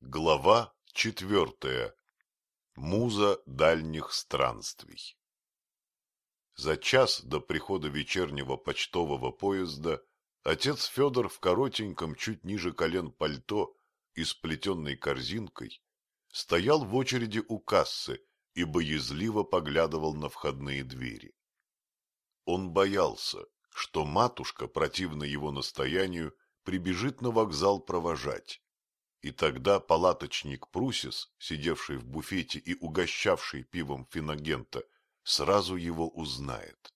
Глава четвертая. Муза дальних странствий. За час до прихода вечернего почтового поезда отец Федор в коротеньком, чуть ниже колен пальто и сплетенной корзинкой стоял в очереди у кассы и боязливо поглядывал на входные двери. Он боялся, что матушка, противно его настоянию, прибежит на вокзал провожать и тогда палаточник Прусис, сидевший в буфете и угощавший пивом финагента, сразу его узнает.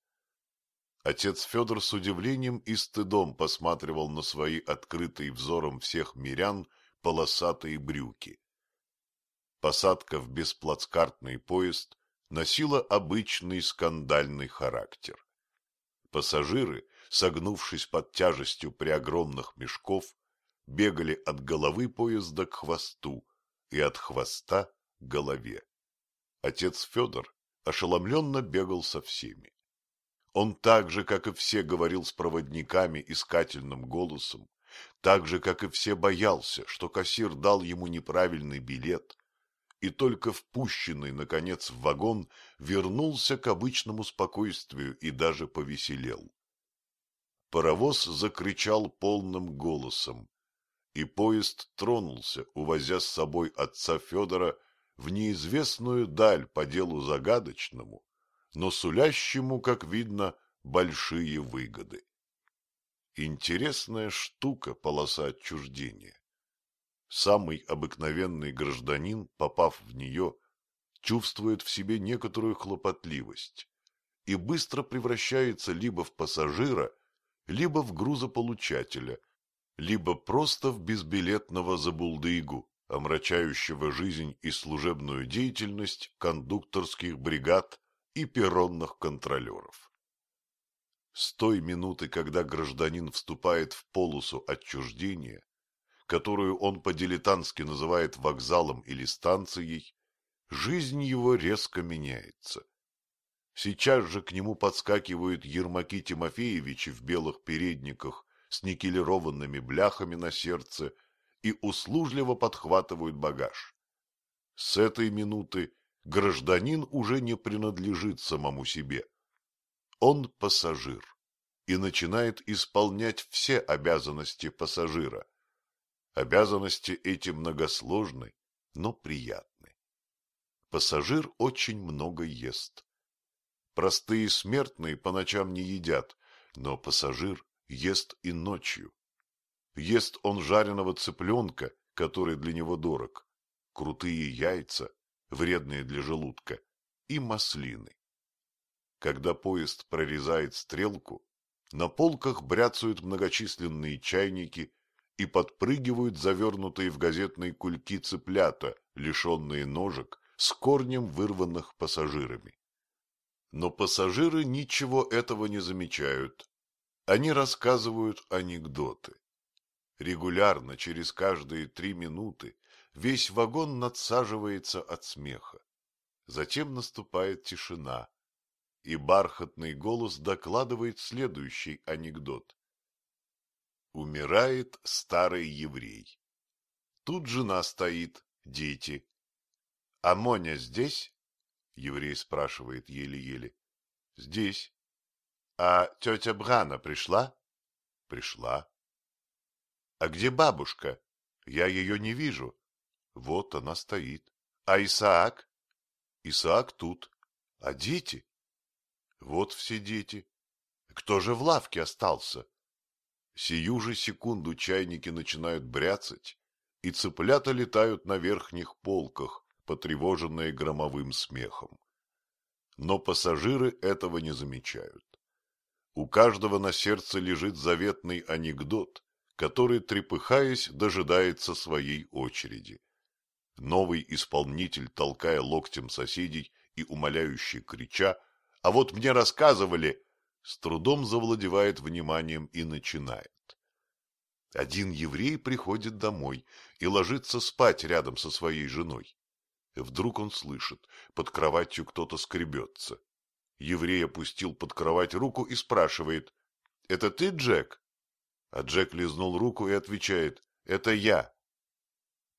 Отец Федор с удивлением и стыдом посматривал на свои открытые взором всех мирян полосатые брюки. Посадка в бесплацкартный поезд носила обычный скандальный характер. Пассажиры, согнувшись под тяжестью при огромных мешков, бегали от головы поезда к хвосту и от хвоста к голове. Отец Федор ошеломленно бегал со всеми. Он так же, как и все, говорил с проводниками искательным голосом, так же, как и все, боялся, что кассир дал ему неправильный билет, и только впущенный, наконец, в вагон вернулся к обычному спокойствию и даже повеселел. Паровоз закричал полным голосом, и поезд тронулся, увозя с собой отца Федора в неизвестную даль по делу загадочному, но сулящему, как видно, большие выгоды. Интересная штука полоса отчуждения. Самый обыкновенный гражданин, попав в нее, чувствует в себе некоторую хлопотливость и быстро превращается либо в пассажира, либо в грузополучателя – либо просто в безбилетного забулдыгу, омрачающего жизнь и служебную деятельность кондукторских бригад и перронных контролеров. С той минуты, когда гражданин вступает в полосу отчуждения, которую он по-дилетантски называет вокзалом или станцией, жизнь его резко меняется. Сейчас же к нему подскакивают Ермаки Тимофеевичи в белых передниках с никелированными бляхами на сердце и услужливо подхватывают багаж. С этой минуты гражданин уже не принадлежит самому себе. Он пассажир и начинает исполнять все обязанности пассажира. Обязанности эти многосложны, но приятны. Пассажир очень много ест. Простые смертные по ночам не едят, но пассажир ест и ночью. Ест он жареного цыпленка, который для него дорог, крутые яйца, вредные для желудка, и маслины. Когда поезд прорезает стрелку, на полках бряцают многочисленные чайники и подпрыгивают завернутые в газетные кульки цыплята, лишенные ножек, с корнем вырванных пассажирами. Но пассажиры ничего этого не замечают они рассказывают анекдоты. Регулярно, через каждые три минуты, весь вагон надсаживается от смеха. Затем наступает тишина, и бархатный голос докладывает следующий анекдот. Умирает старый еврей. Тут жена стоит, дети. — А Моня здесь? — еврей спрашивает еле-еле. — Здесь. А тетя Брана пришла? Пришла. А где бабушка? Я ее не вижу. Вот она стоит. А Исаак? Исаак тут. А дети? Вот все дети. Кто же в лавке остался? Сию же секунду чайники начинают бряцать, и цыплята летают на верхних полках, потревоженные громовым смехом. Но пассажиры этого не замечают. У каждого на сердце лежит заветный анекдот, который, трепыхаясь, дожидается своей очереди. Новый исполнитель, толкая локтем соседей и умоляюще крича «А вот мне рассказывали!» с трудом завладевает вниманием и начинает. Один еврей приходит домой и ложится спать рядом со своей женой. Вдруг он слышит, под кроватью кто-то скребется. Еврей опустил под кровать руку и спрашивает. — Это ты, Джек? А Джек лизнул руку и отвечает. — Это я.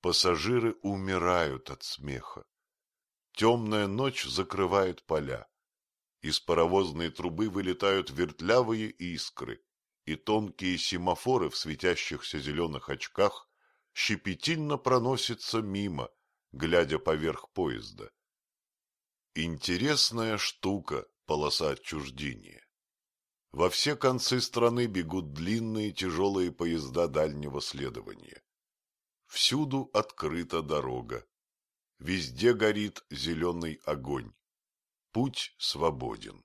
Пассажиры умирают от смеха. Темная ночь закрывает поля. Из паровозной трубы вылетают вертлявые искры, и тонкие семафоры в светящихся зеленых очках щепетильно проносятся мимо, глядя поверх поезда. Интересная штука полоса отчуждения. Во все концы страны бегут длинные тяжелые поезда дальнего следования. Всюду открыта дорога. Везде горит зеленый огонь. Путь свободен.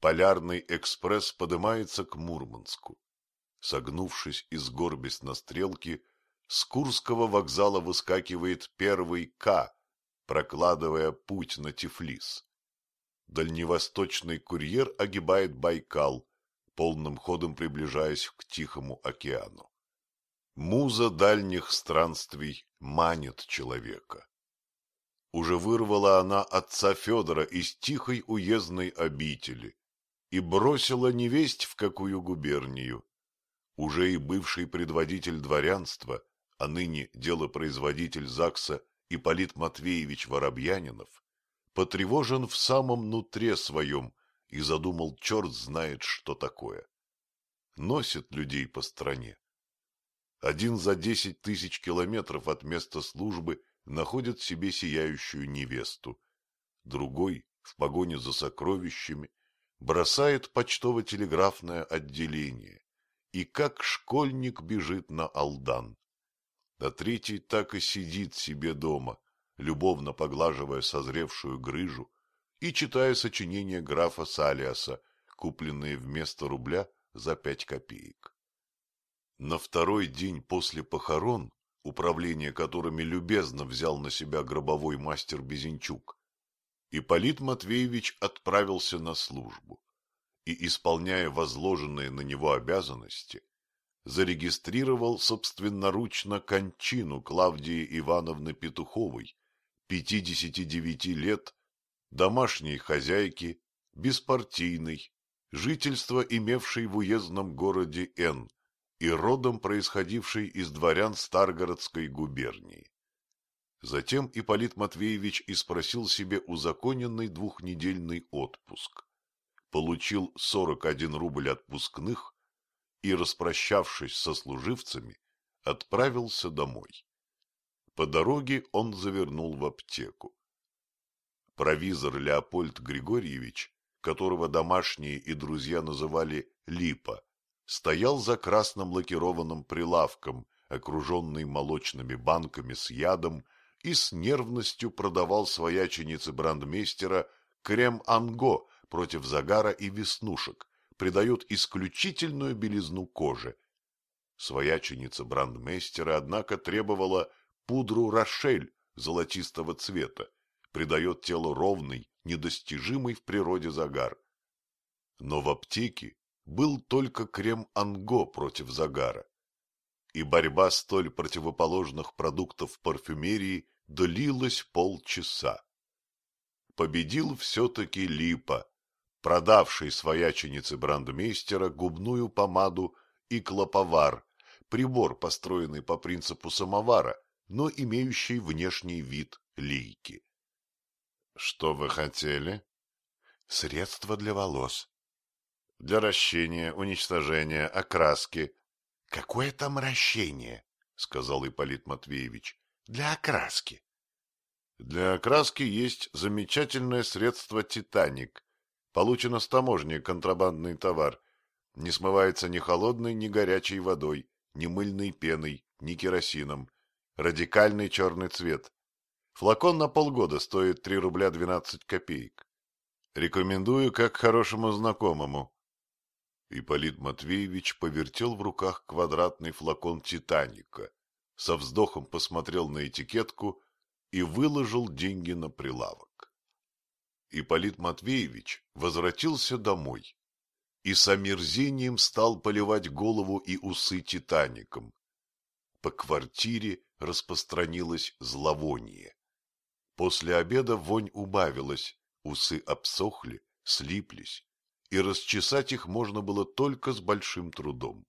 Полярный экспресс поднимается к Мурманску. Согнувшись и сгорбясь на стрелке, с Курского вокзала выскакивает первый К, прокладывая путь на Тифлис. Дальневосточный курьер огибает Байкал, полным ходом приближаясь к Тихому океану. Муза дальних странствий манит человека. Уже вырвала она отца Федора из тихой уездной обители и бросила невесть в какую губернию. Уже и бывший предводитель дворянства, а ныне делопроизводитель ЗАГСа Ипполит Матвеевич Воробьянинов, потревожен в самом нутре своем и задумал черт знает что такое. Носит людей по стране один за десять тысяч километров от места службы находит себе сияющую невесту, другой, в погоне за сокровищами, бросает почтово-телеграфное отделение и как школьник бежит на Алдан. А третий так и сидит себе дома, любовно поглаживая созревшую грыжу и читая сочинения графа Салиаса, купленные вместо рубля за пять копеек. На второй день после похорон, управление которыми любезно взял на себя гробовой мастер Безенчук, Ипполит Матвеевич отправился на службу и, исполняя возложенные на него обязанности, зарегистрировал собственноручно кончину Клавдии Ивановны Петуховой, 59 лет, домашней хозяйки, беспартийной, жительство имевшей в уездном городе Н, и родом происходивший из дворян Старгородской губернии. Затем Ипполит Матвеевич и спросил себе узаконенный двухнедельный отпуск, получил 41 рубль отпускных и, распрощавшись со служивцами, отправился домой. По дороге он завернул в аптеку. Провизор Леопольд Григорьевич, которого домашние и друзья называли Липа, стоял за красным лакированным прилавком, окруженный молочными банками с ядом, и с нервностью продавал свояченице брандмейстера крем-анго против загара и веснушек, придает исключительную белизну коже. Свояченица брандмейстера, однако, требовала пудру Рошель золотистого цвета, придает телу ровный, недостижимый в природе загар. Но в аптеке был только крем-анго против загара. И борьба столь противоположных продуктов парфюмерии длилась полчаса. Победил все-таки Липа, продавший свояченице брандмейстера губную помаду и клоповар, прибор, построенный по принципу самовара, но имеющий внешний вид лейки. — Что вы хотели? — Средство для волос для ращения, уничтожения, окраски. — Какое там ращение? — сказал Ипполит Матвеевич. — Для окраски. Для окраски есть замечательное средство «Титаник». Получено с таможни контрабандный товар. Не смывается ни холодной, ни горячей водой, ни мыльной пеной, ни керосином. Радикальный черный цвет. Флакон на полгода стоит 3 рубля 12 копеек. Рекомендую как хорошему знакомому. Ипполит Матвеевич повертел в руках квадратный флакон «Титаника», со вздохом посмотрел на этикетку и выложил деньги на прилавок. Ипполит Матвеевич возвратился домой и с омерзением стал поливать голову и усы «Титаником». По квартире распространилось зловоние. После обеда вонь убавилась, усы обсохли, слиплись и расчесать их можно было только с большим трудом.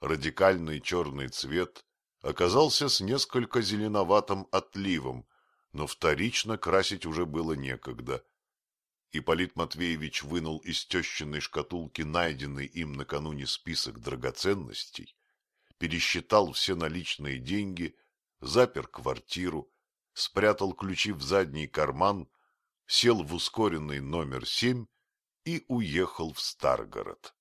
Радикальный черный цвет оказался с несколько зеленоватым отливом, но вторично красить уже было некогда. Ипполит Матвеевич вынул из тещиной шкатулки найденный им накануне список драгоценностей, пересчитал все наличные деньги, запер квартиру, спрятал ключи в задний карман, сел в ускоренный номер семь и уехал в Старгород.